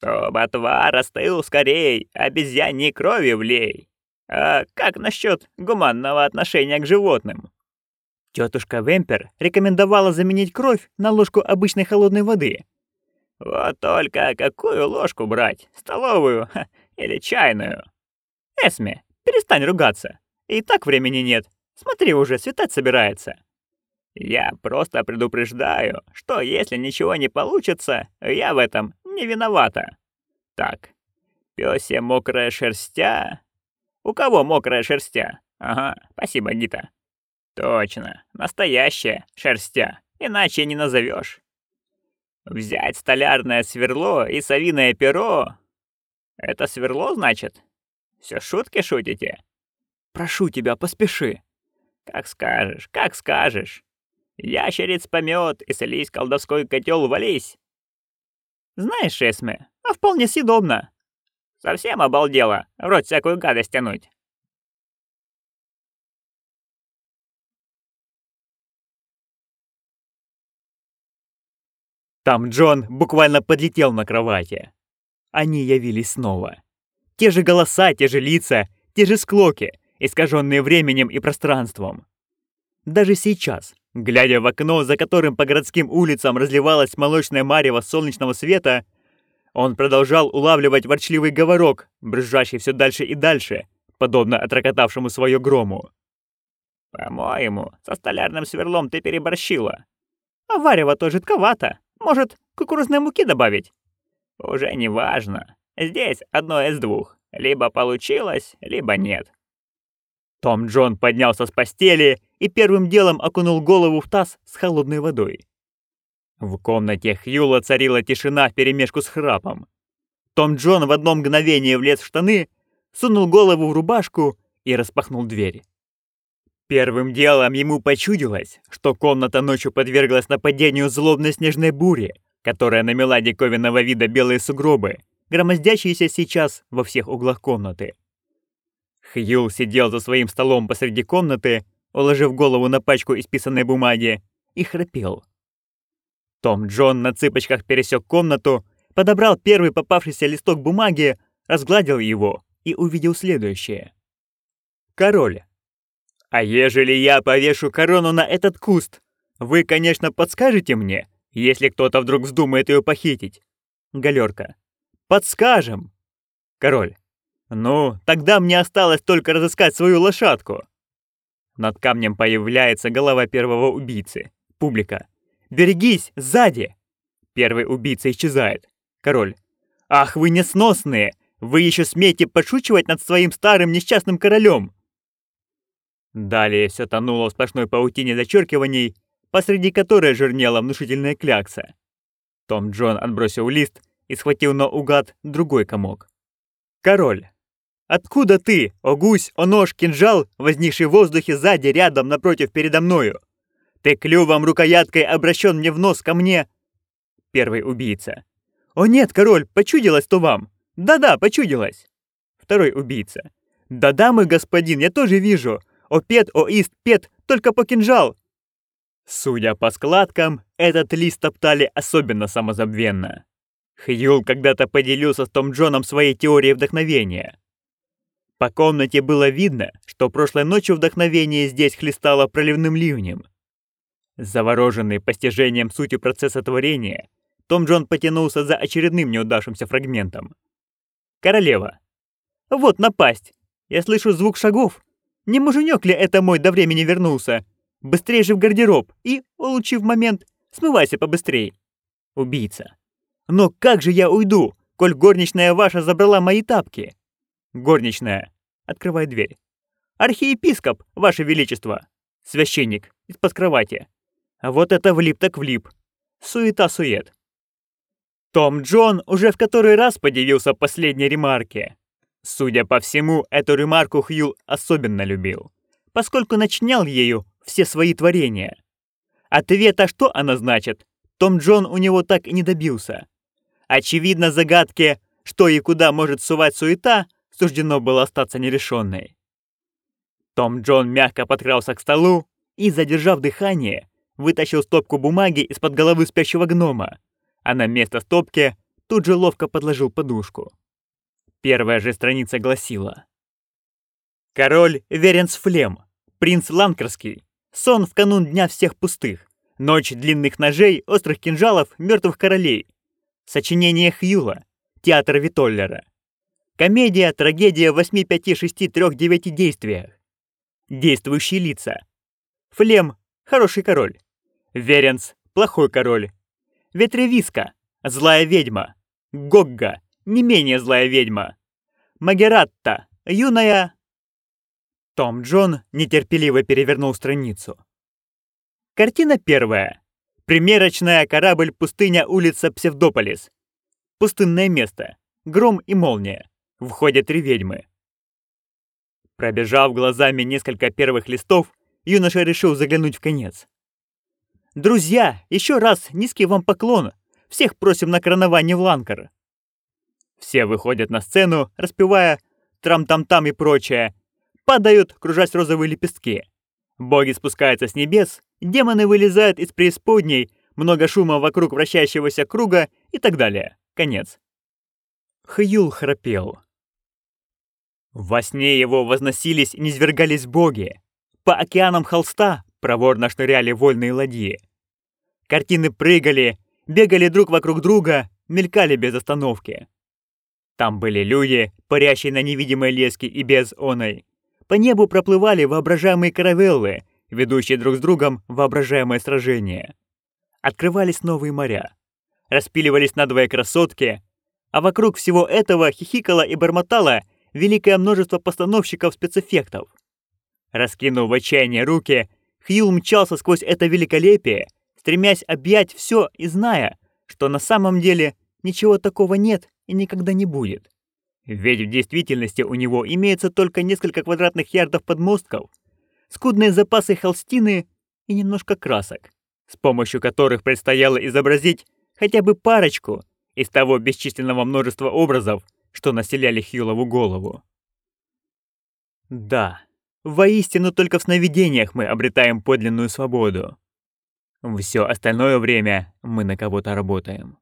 То отвар остыл скорей, обезьяньей крови влей. А как насчет гуманного отношения к животным? Тетушка Вемпер рекомендовала заменить кровь на ложку обычной холодной воды. Вот только какую ложку брать? Столовую ха, или чайную? Эсме, перестань ругаться. И так времени нет. Смотри уже, светать собирается. Я просто предупреждаю, что если ничего не получится, я в этом не виновата. Так, пёсья мокрая шерстя. У кого мокрая шерстя? Ага, спасибо, Гита. Точно, настоящая шерстя, иначе не назовешь. Взять столярное сверло и совиное перо. Это сверло, значит? Все шутки шутите? Прошу тебя, поспеши. Как скажешь, как скажешь. Ящериц помет и слизь колдовской котел вались. Знаешь, Эсме, а вполне съедобно. Совсем обалдела, в рот всякую гадость тянуть. Там Джон буквально подлетел на кровати. Они явились снова. Те же голоса, те же лица, те же склоки, искаженные временем и пространством. Даже сейчас, глядя в окно, за которым по городским улицам разливалась молочная марево солнечного света, он продолжал улавливать ворчливый говорок, брызжащий все дальше и дальше, подобно отрокотавшему свое грому. «По-моему, со столярным сверлом ты переборщила. А варево-то жидковато. Может, кукурузной муки добавить? Уже не важно. Здесь одно из двух. Либо получилось, либо нет. Том Джон поднялся с постели и первым делом окунул голову в таз с холодной водой. В комнате Хьюла царила тишина вперемешку с храпом. Том Джон в одно мгновение влез в штаны, сунул голову в рубашку и распахнул дверь. Первым делом ему почудилось, что комната ночью подверглась нападению злобной снежной бури, которая намела диковинного вида белые сугробы, громоздящиеся сейчас во всех углах комнаты. Хьюл сидел за своим столом посреди комнаты, уложив голову на пачку исписанной бумаги, и храпел. Том Джон на цыпочках пересек комнату, подобрал первый попавшийся листок бумаги, разгладил его и увидел следующее. Король. А ежели я повешу корону на этот куст, вы, конечно, подскажете мне, если кто-то вдруг вздумает ее похитить. Галерка. Подскажем. Король. Ну, тогда мне осталось только разыскать свою лошадку. Над камнем появляется голова первого убийцы. Публика. Берегись, сзади. Первый убийца исчезает. Король. Ах, вы несносные! Вы еще смеете подшучивать над своим старым несчастным королем. Далее все тонуло в сплошной паутине зачеркиваний, посреди которой жирнела внушительная клякса. Том Джон отбросил лист и схватил наугад другой комок. «Король! Откуда ты, о гусь, о нож, кинжал, возникший в воздухе сзади, рядом, напротив, передо мною? Ты клювом рукояткой обращен мне в нос ко мне!» Первый убийца. «О нет, король, почудилось то вам! Да-да, почудилось!» Второй убийца. «Да-да, мой господин, я тоже вижу! О пет, о ист, пет, только по кинжал!» Судя по складкам, этот лист топтали особенно самозабвенно. Хьюл когда-то поделился с Том Джоном своей теорией вдохновения. По комнате было видно, что прошлой ночью вдохновение здесь хлестало проливным ливнем. Завороженный постижением сути процесса творения, Том Джон потянулся за очередным неудавшимся фрагментом. «Королева! Вот напасть! Я слышу звук шагов!» Не муженек ли это мой до времени вернулся? Быстрее же в гардероб и, улучив момент, смывайся побыстрей. Убийца. Но как же я уйду, коль горничная ваша забрала мои тапки? Горничная. Открывай дверь. Архиепископ, ваше величество. Священник. Из-под кровати. А вот это влип так влип. Суета-сует. Том Джон уже в который раз подивился последней ремарке. Судя по всему, эту ремарку Хью особенно любил, поскольку начинял ею все свои творения. Ответа, что она значит, Том Джон у него так и не добился. Очевидно, загадке, что и куда может сувать суета, суждено было остаться нерешенной. Том Джон мягко подкрался к столу и, задержав дыхание, вытащил стопку бумаги из-под головы спящего гнома, а на место стопки тут же ловко подложил подушку. Первая же страница гласила. Король Веренс Флем, принц Ланкерский, сон в канун Дня всех пустых, ночь длинных ножей, острых кинжалов, мертвых королей. Сочинение Хьюла, театр Витоллера. Комедия, трагедия в 8, 5, 6, 3, 9 действиях. Действующие лица. Флем – хороший король. Веренс – плохой король. Ветревиска – злая ведьма. Гогга – не менее злая ведьма. Магератта – юная... Том Джон нетерпеливо перевернул страницу. Картина первая. Примерочная корабль «Пустыня, улица Псевдополис». Пустынное место. Гром и молния. Входят три ведьмы. Пробежав глазами несколько первых листов, юноша решил заглянуть в конец. «Друзья, еще раз низкий вам поклон. Всех просим на коронование в Ланкар». Все выходят на сцену, распевая «трам-там-там» и прочее. Падают, кружась розовые лепестки. Боги спускаются с небес, демоны вылезают из преисподней, много шума вокруг вращающегося круга и так далее. Конец. Хьюл храпел. Во сне его возносились и низвергались боги. По океанам холста проворно шныряли вольные ладьи. Картины прыгали, бегали друг вокруг друга, мелькали без остановки. Там были люди, парящие на невидимой леске и без оной. По небу проплывали воображаемые каравеллы, ведущие друг с другом воображаемое сражение. Открывались новые моря. Распиливались надвое красотки, а вокруг всего этого хихикало и бормотало великое множество постановщиков спецэффектов. Раскинув в отчаянии руки, Хьюл мчался сквозь это великолепие, стремясь объять все и зная, что на самом деле ничего такого нет и никогда не будет. Ведь в действительности у него имеется только несколько квадратных ярдов подмостков, скудные запасы холстины и немножко красок, с помощью которых предстояло изобразить хотя бы парочку из того бесчисленного множества образов, что населяли Хьюлову голову. Да, воистину только в сновидениях мы обретаем подлинную свободу. Все остальное время мы на кого-то работаем.